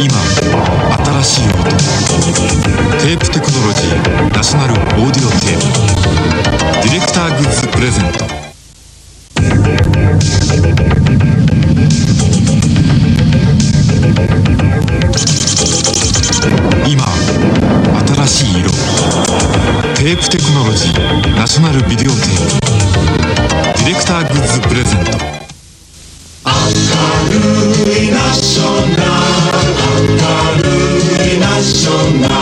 今新しい音。テープテクノロジーナショナルオーディオテープ。ディレクターグッズプレゼント。今新しい色。テープテクノロジーナショナルビデオテープ。ディレクターグッズプレゼント。明るいナショナル明るいナショナル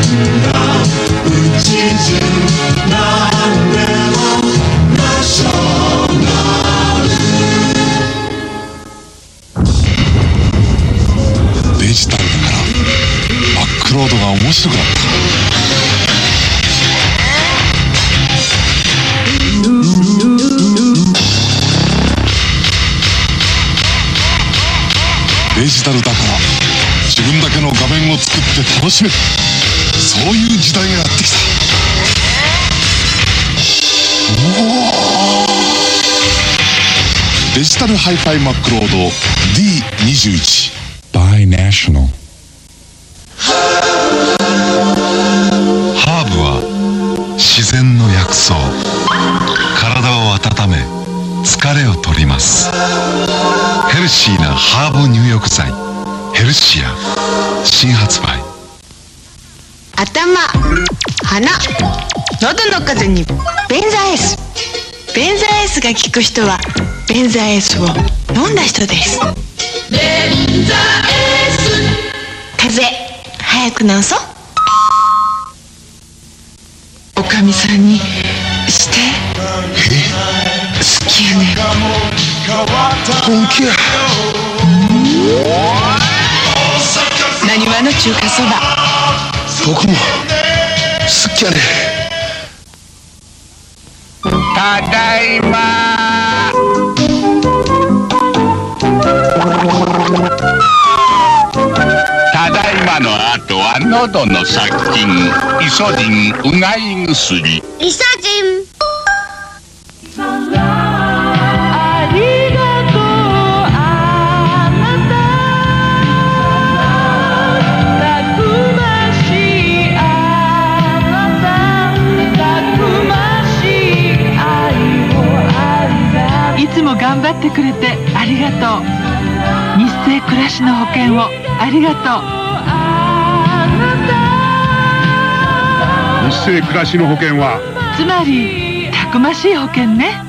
みんなうち中なんでもナショナルデジタルだからバックロードが面白くなっデジタルだから自分だけの画面を作って楽しめる。そういう時代がやってきた。デジタルハイファイマックロード D21 by ナショナル疲れを取ります。ヘルシーなハーブ入浴剤。ヘルシア。新発売。頭鼻喉の風邪に。ベンザエース。ベンザエースが効く人はベンザエースを飲んだ人です。風邪早く治そう。おかみさんにして。好きやね本気や。なにわの中華そば僕も好きやね。ただいま。ただいまの後は喉の殺菌。イソジンうがい薬。リサジンも頑張ってくれてありがとう。日清暮らしの保険をありがとう。日清暮らしの保険は？つまりたくましい保険ね